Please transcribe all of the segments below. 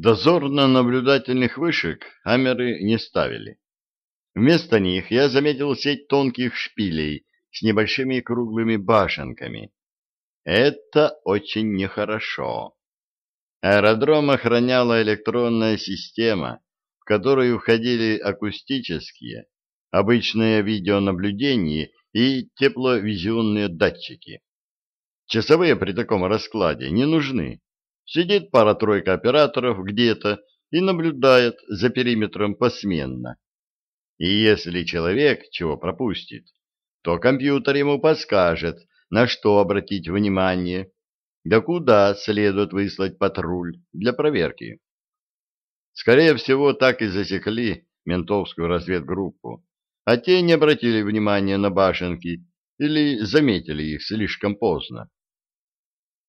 Дозорно-наблюдательных вышек амеры не ставили. Вместо них я заметил сеть тонких шпилей с небольшими круглыми башенками. Это очень нехорошо. Аэродром охраняла электронная система, в которую входили акустические, обычное видеонаблюдение и тепловизионные датчики. Часовые при таком раскладе не нужны. Сидит пара-тройка операторов где-то и наблюдает за периметром посменно. И если человек чего пропустит, то компьютер ему подскажет, на что обратить внимание, да куда следует выслать патруль для проверки. Скорее всего, так и засекли ментовскую разведгруппу, а те не обратили внимания на башенки или заметили их слишком поздно.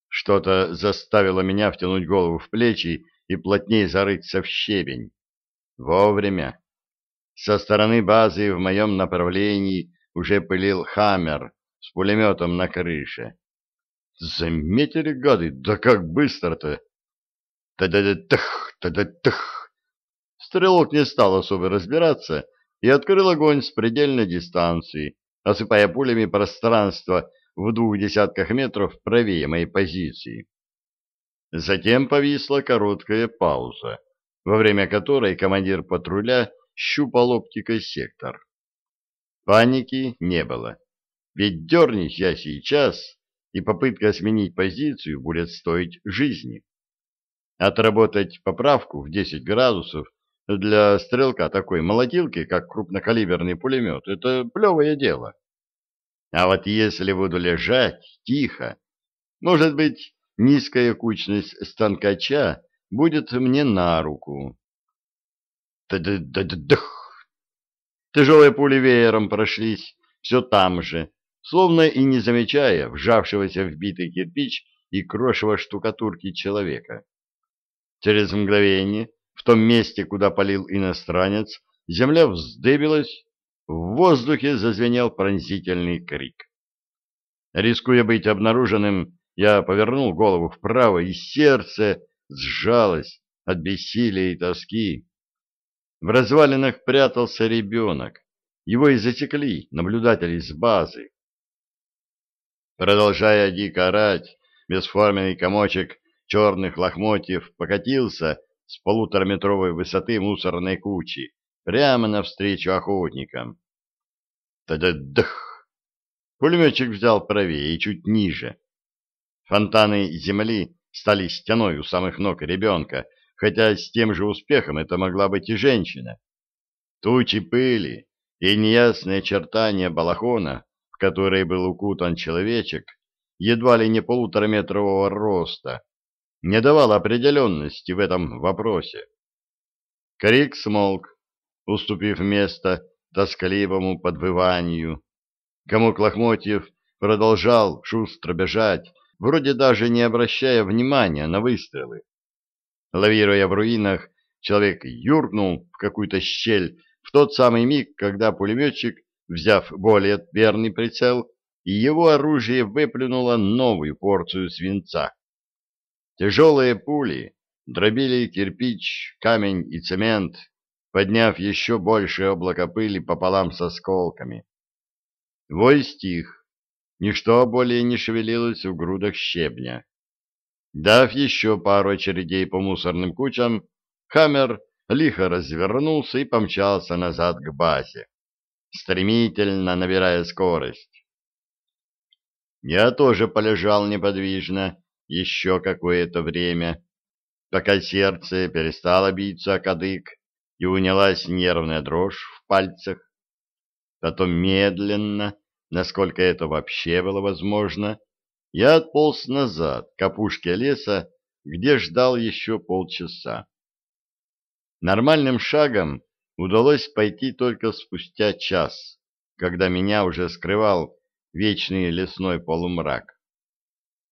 Что-то заставило меня втянуть голову в плечи и плотнее зарыться в щебень. Вовремя. Со стороны базы в моем направлении уже пылил «Хаммер» с пулеметом на крыше. Заметили, гады, да как быстро-то! Та-да-да-тых, та-да-тых! Стрелок не стал особо разбираться и открыл огонь с предельной дистанции, осыпая пулями пространство в двух десятках метров правее моей позиции. Затем повисла короткая пауза, во время которой командир патруля щупал оптикой сектор. Паники не было, ведь дернись я сейчас, и попытка сменить позицию будет стоить жизни. Отработать поправку в 10 градусов для стрелка такой молотилки, как крупнокалиберный пулемет, это плевое дело. А вот если буду лежать тихо, может быть, низкая кучность станкача будет мне на руку. Та-да-да-дах! Тяжелые пули веером прошлись все там же, словно и не замечая вжавшегося в битый кирпич и крошево штукатурки человека. Через мгновение в том месте, куда полил иностранец, земля вздыбилась, в воздухе зазвенел пронзительный крик. Рискуя быть обнаруженным, я повернул голову вправо, и сердце сжалось от бессилия и тоски. В развалинах прятался ребенок. Его и засекли наблюдатели с базы. Продолжая дико орать, бесформенный комочек черных лохмотьев покатился с полутораметровой высоты мусорной кучи прямо навстречу охотникам. Та-да-дах! Пулеметчик взял правее и чуть ниже. Фонтаны земли стали стеной у самых ног ребенка, хотя с тем же успехом это могла быть и женщина. Тучи пыли и неясные очертания балахона, в которые был укутан человечек, едва ли не полутораметрового роста, не давало определенности в этом вопросе. Крик смолк, уступив место тоскливому подвыванию. Комок лохмотьев продолжал шустро бежать, вроде даже не обращая внимания на выстрелы. Лавируя в руинах, человек юркнул в какую-то щель в тот самый миг, когда пулеметчик, взяв более верный прицел, и его оружие выплюнуло новую порцию свинца. Тяжелые пули дробили кирпич, камень и цемент, подняв еще большее облако пыли пополам с осколками. Вой стих, ничто более не шевелилось в грудах щебня. Дав еще пару очередей по мусорным кучам, Хаммер лихо развернулся и помчался назад к базе, стремительно набирая скорость. Я тоже полежал неподвижно еще какое-то время, пока сердце перестало биться о кадык, и унялась нервная дрожь в пальцах. Потом медленно, насколько это вообще было возможно, я отполз назад к опушке леса, где ждал еще полчаса. Нормальным шагом удалось пойти только спустя час, когда меня уже скрывал вечный лесной полумрак.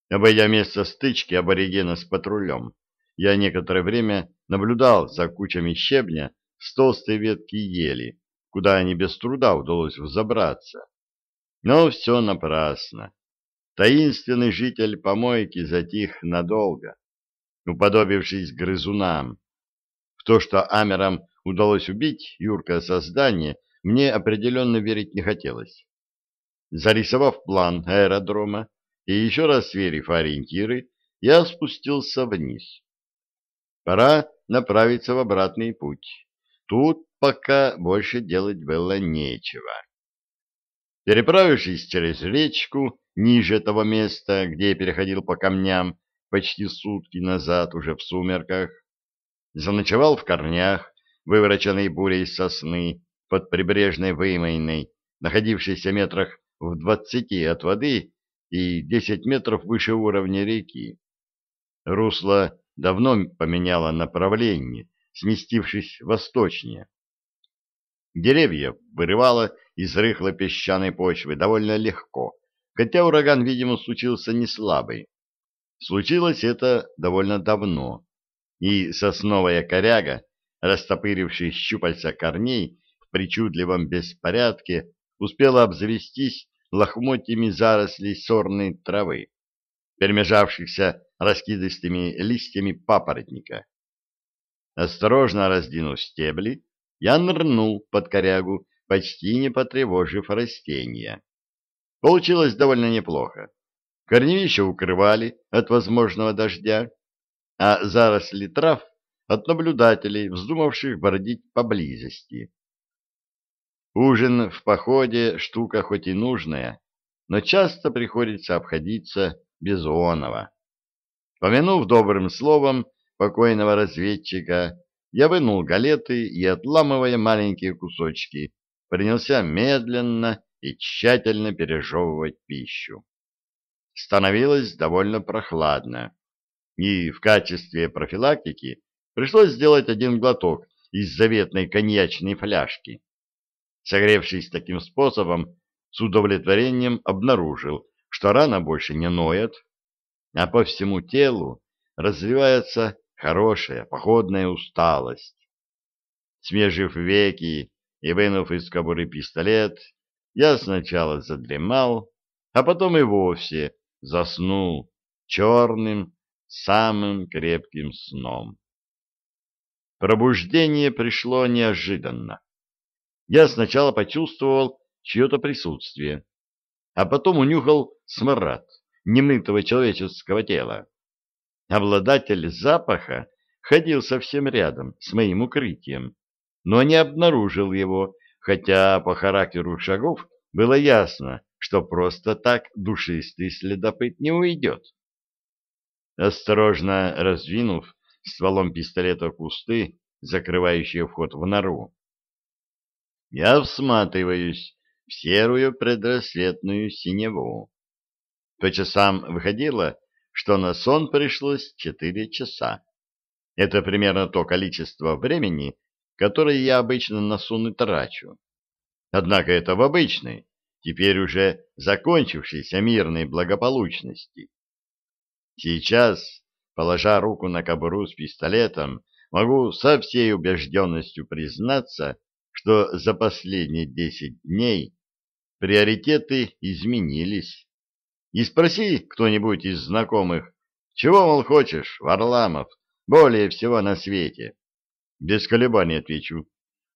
Обойдя место стычки аборигена с патрулем, я некоторое время наблюдал за кучами щебня с толстой ветки ели, куда они без труда удалось взобраться. Но все напрасно. Таинственный житель помойки затих надолго, уподобившись грызунам, то, что Амерам удалось убить Юрка создание, мне определенно верить не хотелось. Зарисовав план аэродрома и еще раз сверив ориентиры, я спустился вниз. Пора направиться в обратный путь. Тут пока больше делать было нечего. Переправившись через речку, ниже того места, где я переходил по камням почти сутки назад, уже в сумерках, заночевал в корнях, вывороченной бурей сосны, под прибрежной вымойной, находившейся метрах в двадцати от воды и десять метров выше уровня реки. Русло давно поменяло направление, сместившись восточнее. Деревья вырывало из рыхлой песчаной почвы довольно легко, хотя ураган, видимо, случился не слабый. Случилось это довольно давно, и сосновая коряга, растопырившись щупальца корней в причудливом беспорядке, успела обзавестись лохмотьями зарослей сорной травы, перемежавшихся раскидистыми листьями папоротника. Осторожно раздвинув стебли, я нырнул под корягу, почти не потревожив растения. Получилось довольно неплохо. Корневища укрывали от возможного дождя, а заросли трав от наблюдателей, вздумавших бродить поблизости. Ужин в походе штука хоть и нужная, но часто приходится обходиться без оного. Помянув добрым словом покойного разведчика, я вынул галеты и, отламывая маленькие кусочки, принялся медленно и тщательно пережевывать пищу. Становилось довольно прохладно, и в качестве профилактики пришлось сделать один глоток из заветной коньячной фляжки. Согревшись таким способом, с удовлетворением обнаружил, что рана больше не ноет, а по всему телу развивается хорошая походная усталость. Смежив веки и вынув из кобуры пистолет, я сначала задремал, а потом и вовсе заснул черным, самым крепким сном. Пробуждение пришло неожиданно. Я сначала почувствовал чье-то присутствие, а потом унюхал смрад немытого человеческого тела. Обладатель запаха ходил совсем рядом с моим укрытием, но не обнаружил его, хотя по характеру шагов было ясно, что просто так душистый следопыт не уйдет. Осторожно раздвинув стволом пистолета кусты, закрывающие вход в нору, я всматриваюсь в серую предрассветную синеву. По часам выходило, что на сон пришлось четыре часа. Это примерно то количество времени, которое я обычно на сон и трачу. Однако это в обычной, теперь уже закончившейся мирной благополучности. Сейчас, положа руку на кобуру с пистолетом, могу со всей убежденностью признаться, что за последние десять дней приоритеты изменились. И спроси кто-нибудь из знакомых, чего, мол, хочешь, Варламов, более всего на свете. Без колебаний отвечу.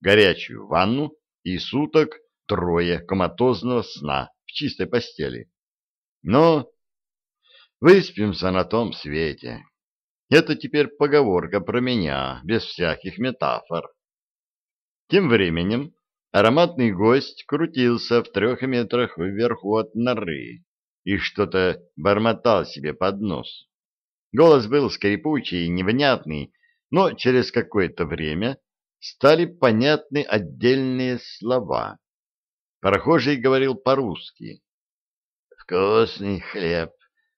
Горячую ванну и суток трое коматозного сна в чистой постели. Но выспимся на том свете. Это теперь поговорка про меня, без всяких метафор. Тем временем ароматный гость крутился в трех метрах вверху от норы и что-то бормотал себе под нос. Голос был скрипучий и невнятный, но через какое-то время стали понятны отдельные слова. Прохожий говорил по-русски. «Вкусный хлеб,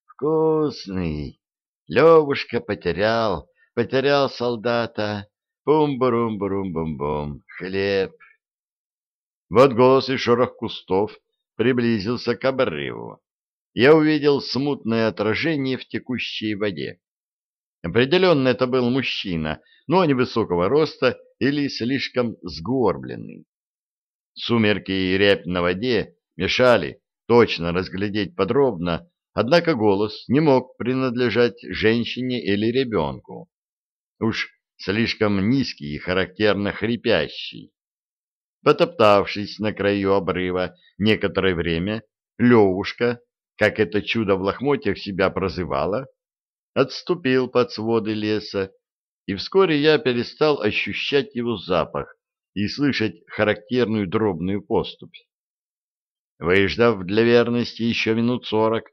вкусный. Левушка потерял, потерял солдата. Бум-бурум-бурум-бум-бум. Хлеб». Вот голос и шорох кустов приблизился к обрыву я увидел смутное отражение в текущей воде. Определенно это был мужчина, но невысокого роста или слишком сгорбленный. Сумерки и рябь на воде мешали точно разглядеть подробно, однако голос не мог принадлежать женщине или ребенку. Уж слишком низкий и характерно хрипящий. Потоптавшись на краю обрыва некоторое время, Левушка, как это чудо в лохмотьях себя прозывало, отступил под своды леса, и вскоре я перестал ощущать его запах и слышать характерную дробную поступь. Выждав для верности еще минут сорок,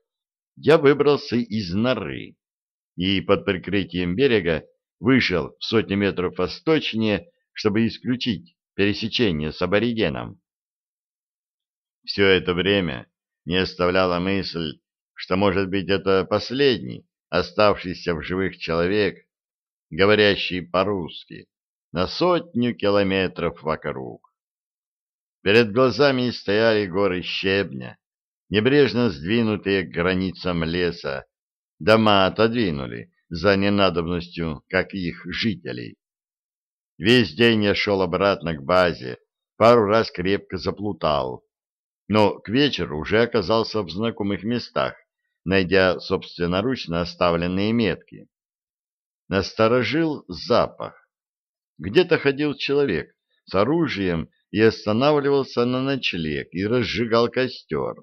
я выбрался из норы и под прикрытием берега вышел в сотни метров восточнее, чтобы исключить пересечение с аборигеном. Все это время не оставляла мысль, что, может быть, это последний, оставшийся в живых человек, говорящий по-русски, на сотню километров вокруг. Перед глазами стояли горы щебня, небрежно сдвинутые к границам леса, дома отодвинули за ненадобностью, как их жителей. Весь день я шел обратно к базе, пару раз крепко заплутал, но к вечеру уже оказался в знакомых местах, найдя собственноручно оставленные метки. Насторожил запах. Где-то ходил человек с оружием и останавливался на ночлег и разжигал костер.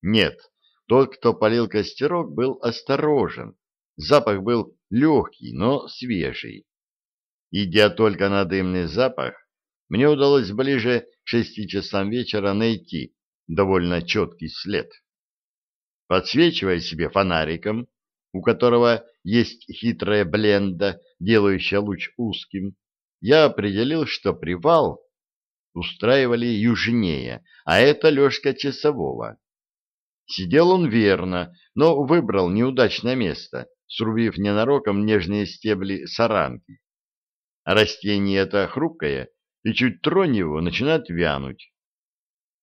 Нет, тот, кто полил костерок, был осторожен. Запах был легкий, но свежий. Идя только на дымный запах, мне удалось ближе к шести часам вечера найти довольно четкий след. Подсвечивая себе фонариком, у которого есть хитрая бленда, делающая луч узким, я определил, что привал устраивали южнее, а это лёжка часового. Сидел он верно, но выбрал неудачное место, срубив ненароком нежные стебли саранки. Растение это хрупкое, и чуть тронь его, начинает вянуть.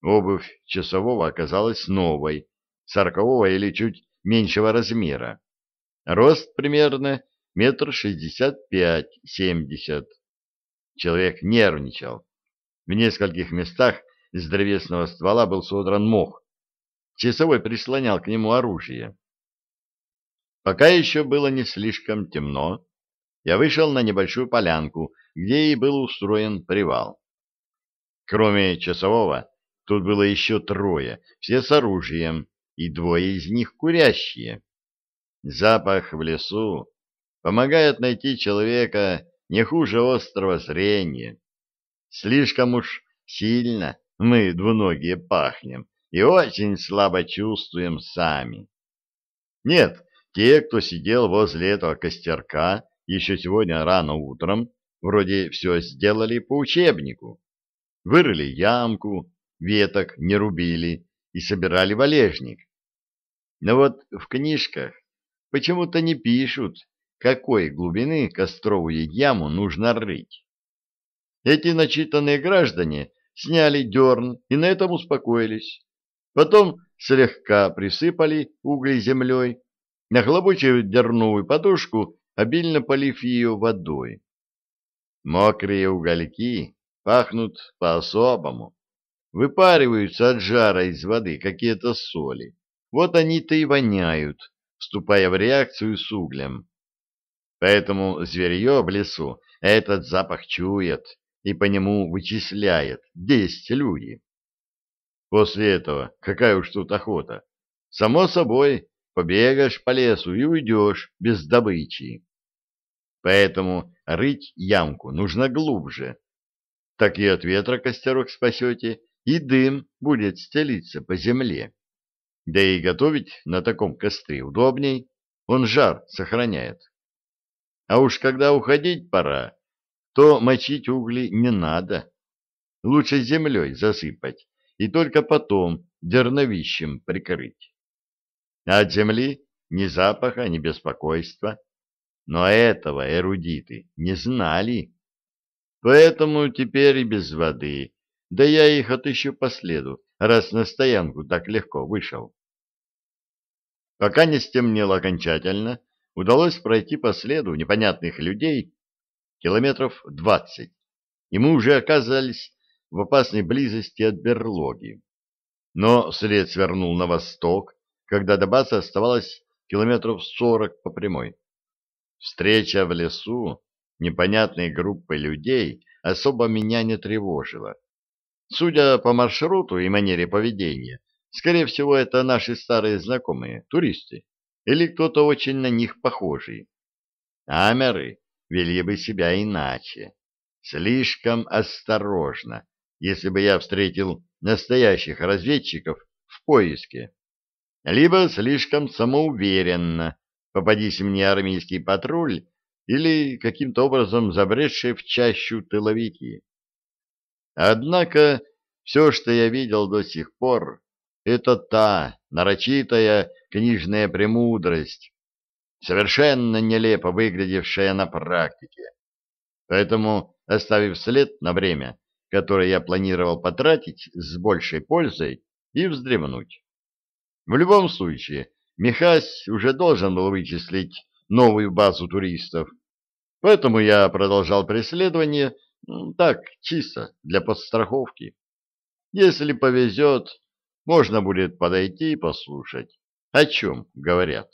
Обувь часового оказалась новой, сорокового или чуть меньшего размера. Рост примерно метр шестьдесят пять-семьдесят. Человек нервничал. В нескольких местах из древесного ствола был содран мох. Часовой прислонял к нему оружие. Пока еще было не слишком темно, я вышел на небольшую полянку, где и был устроен привал. Кроме часового, тут было еще трое, все с оружием, и двое из них курящие. Запах в лесу помогает найти человека не хуже острого зрения. Слишком уж сильно мы двуногие пахнем и очень слабо чувствуем сами. Нет, те, кто сидел возле этого костерка еще сегодня рано утром, вроде все сделали по учебнику. Вырыли ямку, веток не рубили и собирали валежник. Но вот в книжках почему-то не пишут, какой глубины костровую яму нужно рыть. Эти начитанные граждане сняли дерн и на этом успокоились. Потом слегка присыпали угли землей, нахлобучив дерновую подушку, обильно полив ее водой. Мокрые угольки пахнут по-особому, выпариваются от жара из воды какие-то соли. Вот они-то и воняют, вступая в реакцию с углем. Поэтому зверье в лесу этот запах чует и по нему вычисляет, где люди. После этого какая уж тут охота. Само собой, побегаешь по лесу и уйдешь без добычи. Поэтому рыть ямку нужно глубже. Так и от ветра костерок спасете, и дым будет стелиться по земле. Да и готовить на таком костре удобней, он жар сохраняет. А уж когда уходить пора, то мочить угли не надо. Лучше землей засыпать и только потом дерновищем прикрыть. А от земли ни запаха, ни беспокойства. Но этого эрудиты не знали. Поэтому теперь и без воды. Да я их отыщу по следу, раз на стоянку так легко вышел. Пока не стемнело окончательно, удалось пройти по следу непонятных людей километров двадцать, и мы уже оказались в опасной близости от берлоги. Но след свернул на восток, когда до базы оставалось километров сорок по прямой. Встреча в лесу непонятной группы людей особо меня не тревожило. Судя по маршруту и манере поведения, скорее всего, это наши старые знакомые, туристы, или кто-то очень на них похожий. Амеры вели бы себя иначе. Слишком осторожно, если бы я встретил настоящих разведчиков в поиске. Либо слишком самоуверенно, попадись мне армейский патруль или каким-то образом забредшие в чащу тыловики. Однако все, что я видел до сих пор, это та нарочитая книжная премудрость, совершенно нелепо выглядевшая на практике. Поэтому, оставив след на время, которое я планировал потратить с большей пользой, и вздремнуть. В любом случае, Михась уже должен был вычислить новую базу туристов, поэтому я продолжал преследование, так, чисто, для подстраховки. Если повезет, можно будет подойти и послушать, о чем говорят.